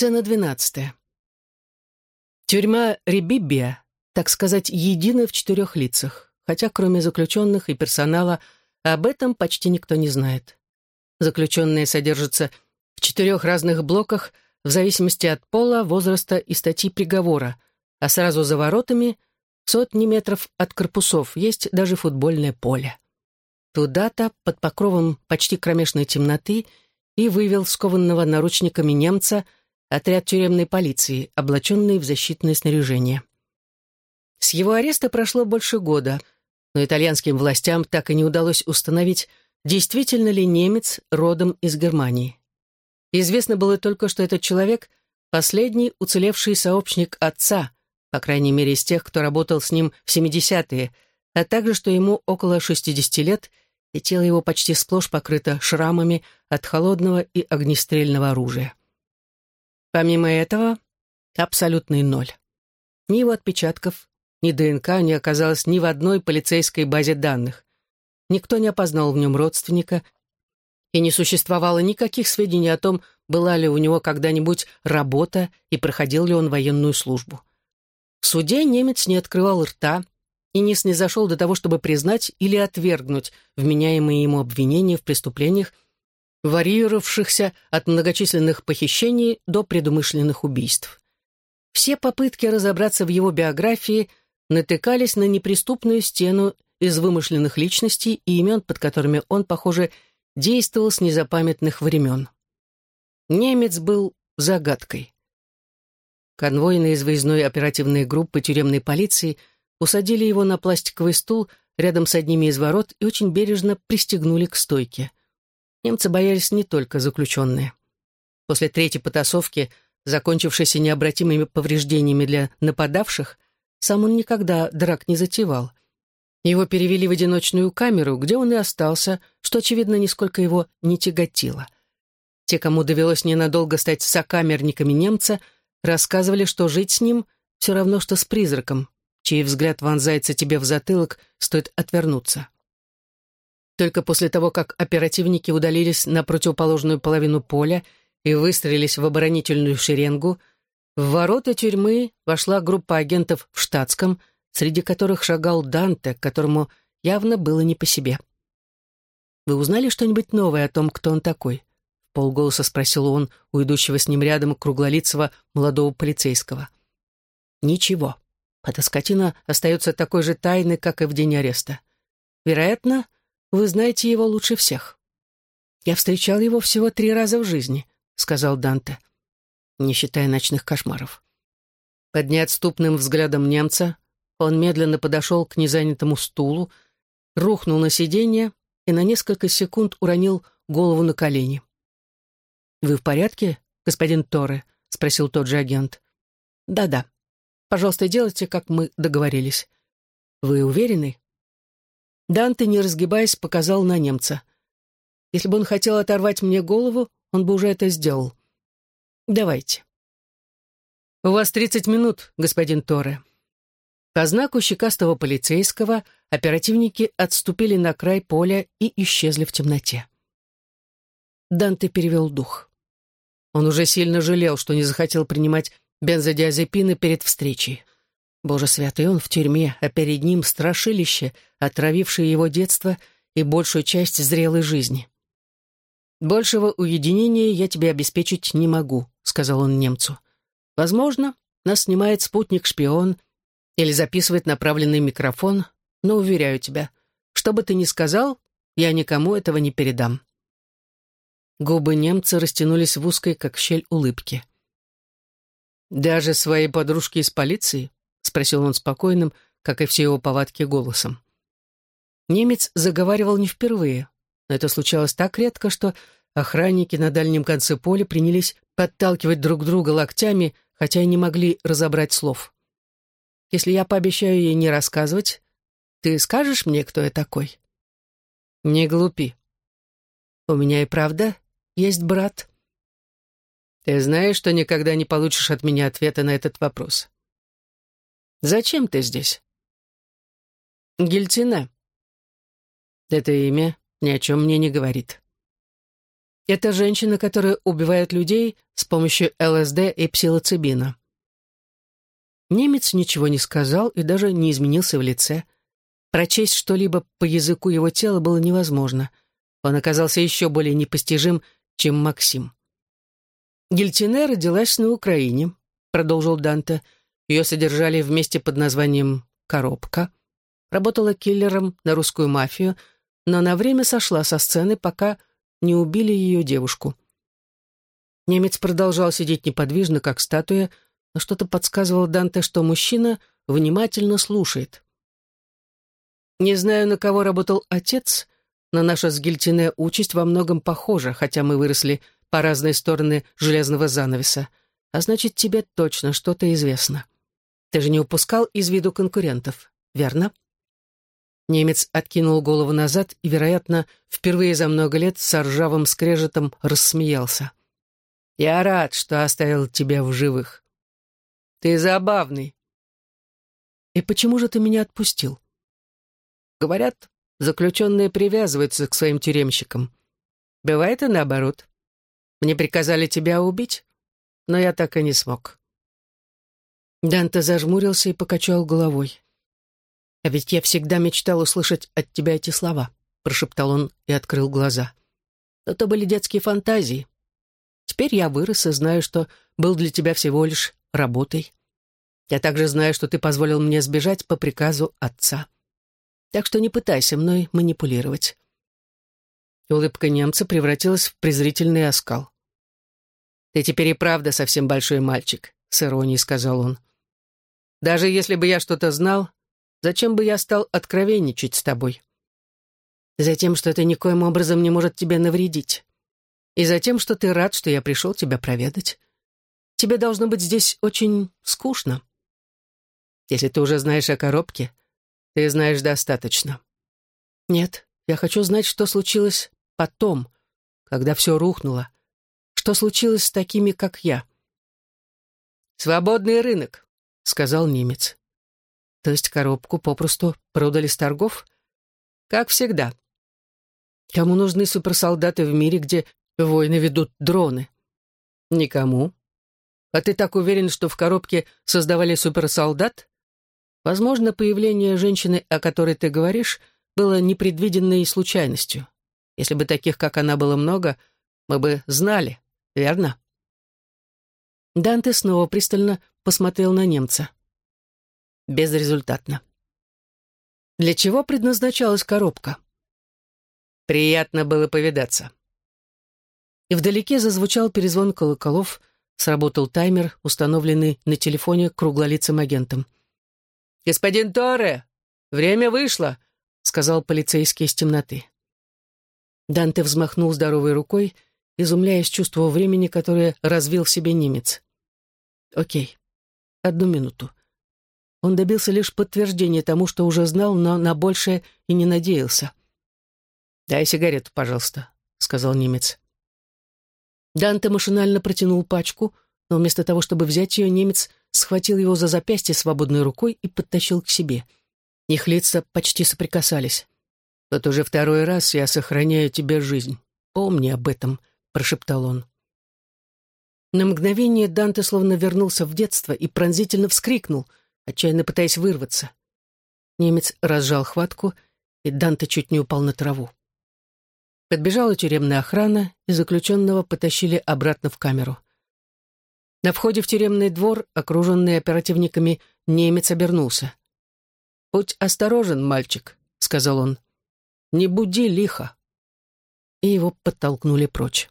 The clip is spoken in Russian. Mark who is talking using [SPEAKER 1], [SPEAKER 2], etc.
[SPEAKER 1] Сцена двенадцатая. Тюрьма Ребибия, так сказать, едина в четырех лицах, хотя кроме заключенных и персонала об этом почти никто не знает. Заключенные содержатся в четырех разных блоках в зависимости от пола, возраста и статьи приговора, а сразу за воротами, сотни метров от корпусов, есть даже футбольное поле. Туда-то, под покровом почти кромешной темноты, и вывел скованного наручниками немца отряд тюремной полиции, облаченный в защитное снаряжение. С его ареста прошло больше года, но итальянским властям так и не удалось установить, действительно ли немец родом из Германии. Известно было только, что этот человек — последний уцелевший сообщник отца, по крайней мере из тех, кто работал с ним в 70-е, а также, что ему около 60 лет, и тело его почти сплошь покрыто шрамами от холодного и огнестрельного оружия. Помимо этого, абсолютный ноль. Ни его отпечатков, ни ДНК не оказалось ни в одной полицейской базе данных. Никто не опознал в нем родственника, и не существовало никаких сведений о том, была ли у него когда-нибудь работа и проходил ли он военную службу. В суде немец не открывал рта и не снизошел до того, чтобы признать или отвергнуть вменяемые ему обвинения в преступлениях, варьировавшихся от многочисленных похищений до предумышленных убийств. Все попытки разобраться в его биографии натыкались на неприступную стену из вымышленных личностей и имен, под которыми он, похоже, действовал с незапамятных времен. Немец был загадкой. Конвойные из выездной оперативной группы тюремной полиции усадили его на пластиковый стул рядом с одними из ворот и очень бережно пристегнули к стойке. Немцы боялись не только заключенные. После третьей потасовки, закончившейся необратимыми повреждениями для нападавших, сам он никогда драк не затевал. Его перевели в одиночную камеру, где он и остался, что, очевидно, нисколько его не тяготило. Те, кому довелось ненадолго стать сокамерниками немца, рассказывали, что жить с ним все равно, что с призраком, чей взгляд вонзается тебе в затылок, стоит отвернуться. Только после того, как оперативники удалились на противоположную половину поля и выстроились в оборонительную шеренгу, в ворота тюрьмы вошла группа агентов в штатском, среди которых шагал Данте, которому явно было не по себе. «Вы узнали что-нибудь новое о том, кто он такой?» — полголоса спросил он у идущего с ним рядом круглолицего молодого полицейского. «Ничего. Эта скотина остается такой же тайной, как и в день ареста. Вероятно, вы знаете его лучше всех. Я встречал его всего три раза в жизни», — сказал Данте, не считая ночных кошмаров. Под неотступным взглядом немца он медленно подошел к незанятому стулу, рухнул на сиденье и на несколько секунд уронил голову на колени. «Вы в порядке, господин Торре?» — спросил тот же агент. «Да-да. Пожалуйста, делайте, как мы договорились. Вы уверены?» Данте, не разгибаясь, показал на немца. «Если бы он хотел оторвать мне голову, он бы уже это сделал. Давайте». «У вас тридцать минут, господин Торре», по знаку щекастого полицейского оперативники отступили на край поля и исчезли в темноте. Данте перевел дух. Он уже сильно жалел, что не захотел принимать бензодиазепины перед встречей. Боже святый, он в тюрьме, а перед ним страшилище, отравившее его детство и большую часть зрелой жизни. «Большего уединения я тебе обеспечить не могу», — сказал он немцу. «Возможно, нас снимает спутник-шпион — или записывает направленный микрофон, но уверяю тебя, что бы ты ни сказал, я никому этого не передам. Губы немца растянулись в узкой, как щель, улыбки. «Даже своей подружки из полиции?» — спросил он спокойным, как и все его повадки, голосом. Немец заговаривал не впервые, но это случалось так редко, что охранники на дальнем конце поля принялись подталкивать друг друга локтями, хотя и не могли разобрать слов. Если я пообещаю ей не рассказывать, ты скажешь мне, кто я такой?» «Не глупи. У меня и правда есть брат». «Ты знаешь, что никогда не получишь от меня ответа на этот вопрос». «Зачем ты здесь?» «Гильтина». Это имя ни о чем мне не говорит. Это женщина, которая убивает людей с помощью ЛСД и псилоцибина. Немец ничего не сказал и даже не изменился в лице. Прочесть что-либо по языку его тела было невозможно. Он оказался еще более непостижим, чем Максим. «Гильтине родилась на Украине», — продолжил Данте. Ее содержали вместе под названием «Коробка». Работала киллером на русскую мафию, но на время сошла со сцены, пока не убили ее девушку. Немец продолжал сидеть неподвижно, как статуя, но что-то подсказывало Данте, что мужчина внимательно слушает. Не знаю, на кого работал отец, но наша с Гильтине участь во многом похожа, хотя мы выросли по разные стороны железного занавеса. А значит, тебе точно что-то известно. Ты же не упускал из виду конкурентов, верно? Немец откинул голову назад и, вероятно, впервые за много лет с ржавым скрежетом рассмеялся. «Я рад, что оставил тебя в живых. Ты забавный». «И почему же ты меня отпустил?» «Говорят, заключенные привязываются к своим тюремщикам. Бывает и наоборот. Мне приказали тебя убить, но я так и не смог». Данте зажмурился и покачал головой. «А ведь я всегда мечтал услышать от тебя эти слова», — прошептал он и открыл глаза. «Но то были детские фантазии. Теперь я вырос и знаю, что был для тебя всего лишь работой. Я также знаю, что ты позволил мне сбежать по приказу отца. Так что не пытайся мной манипулировать». улыбка немца превратилась в презрительный оскал. «Ты теперь и правда совсем большой мальчик», — с иронией сказал он. «Даже если бы я что-то знал, Зачем бы я стал откровенничать с тобой? Затем, что это никоим образом не может тебе навредить. И затем, что ты рад, что я пришел тебя проведать. Тебе должно быть здесь очень скучно. Если ты уже знаешь о коробке, ты знаешь достаточно. Нет, я хочу знать, что случилось потом, когда все рухнуло. Что случилось с такими, как я? «Свободный рынок», — сказал немец. То есть коробку попросту продали с торгов? Как всегда. Кому нужны суперсолдаты в мире, где войны ведут дроны? Никому. А ты так уверен, что в коробке создавали суперсолдат? Возможно, появление женщины, о которой ты говоришь, было непредвиденной случайностью. Если бы таких, как она, было много, мы бы знали, верно? Данте снова пристально посмотрел на немца безрезультатно. Для чего предназначалась коробка? Приятно было повидаться. И вдалеке зазвучал перезвон колоколов, сработал таймер, установленный на телефоне круглолицым агентом. «Господин Торе, время вышло!» — сказал полицейский из темноты. Данте взмахнул здоровой рукой, изумляясь чувству времени, которое развил в себе немец. «Окей, одну минуту. Он добился лишь подтверждения тому, что уже знал, но на большее и не надеялся. «Дай сигарету, пожалуйста», — сказал немец. Данте машинально протянул пачку, но вместо того, чтобы взять ее, немец схватил его за запястье свободной рукой и подтащил к себе. Их лица почти соприкасались. «Вот уже второй раз я сохраняю тебе жизнь. Помни об этом», — прошептал он. На мгновение Данте словно вернулся в детство и пронзительно вскрикнул — отчаянно пытаясь вырваться. Немец разжал хватку, и Данте чуть не упал на траву. Подбежала тюремная охрана, и заключенного потащили обратно в камеру. На входе в тюремный двор, окруженный оперативниками, немец обернулся. «Будь осторожен, мальчик», — сказал он. «Не буди лихо». И его подтолкнули прочь.